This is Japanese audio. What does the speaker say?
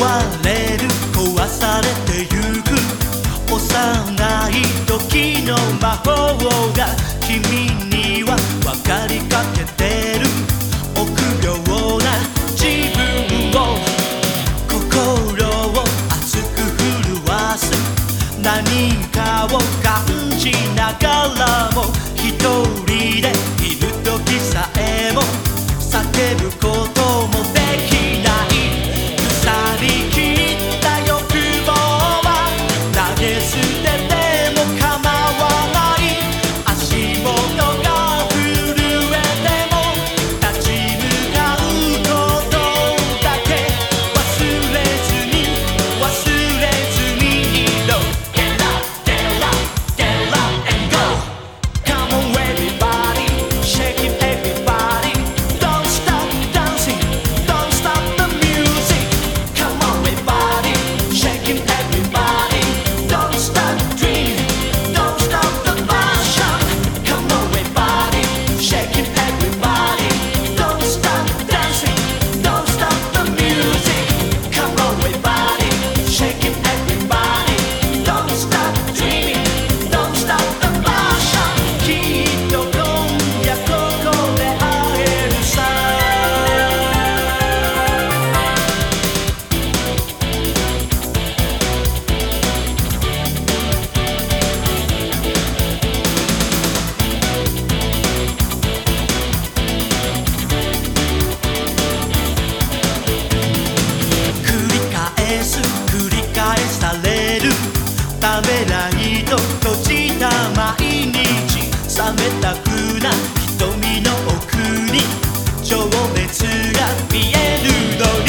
壊れる壊されてゆく幼い時の魔法が君には分かりかけてる臆病な自分を心を熱く震わす何かを感じながらも一人でいる時さえも叫ぶこともな瞳の奥に情熱が見えるのよ。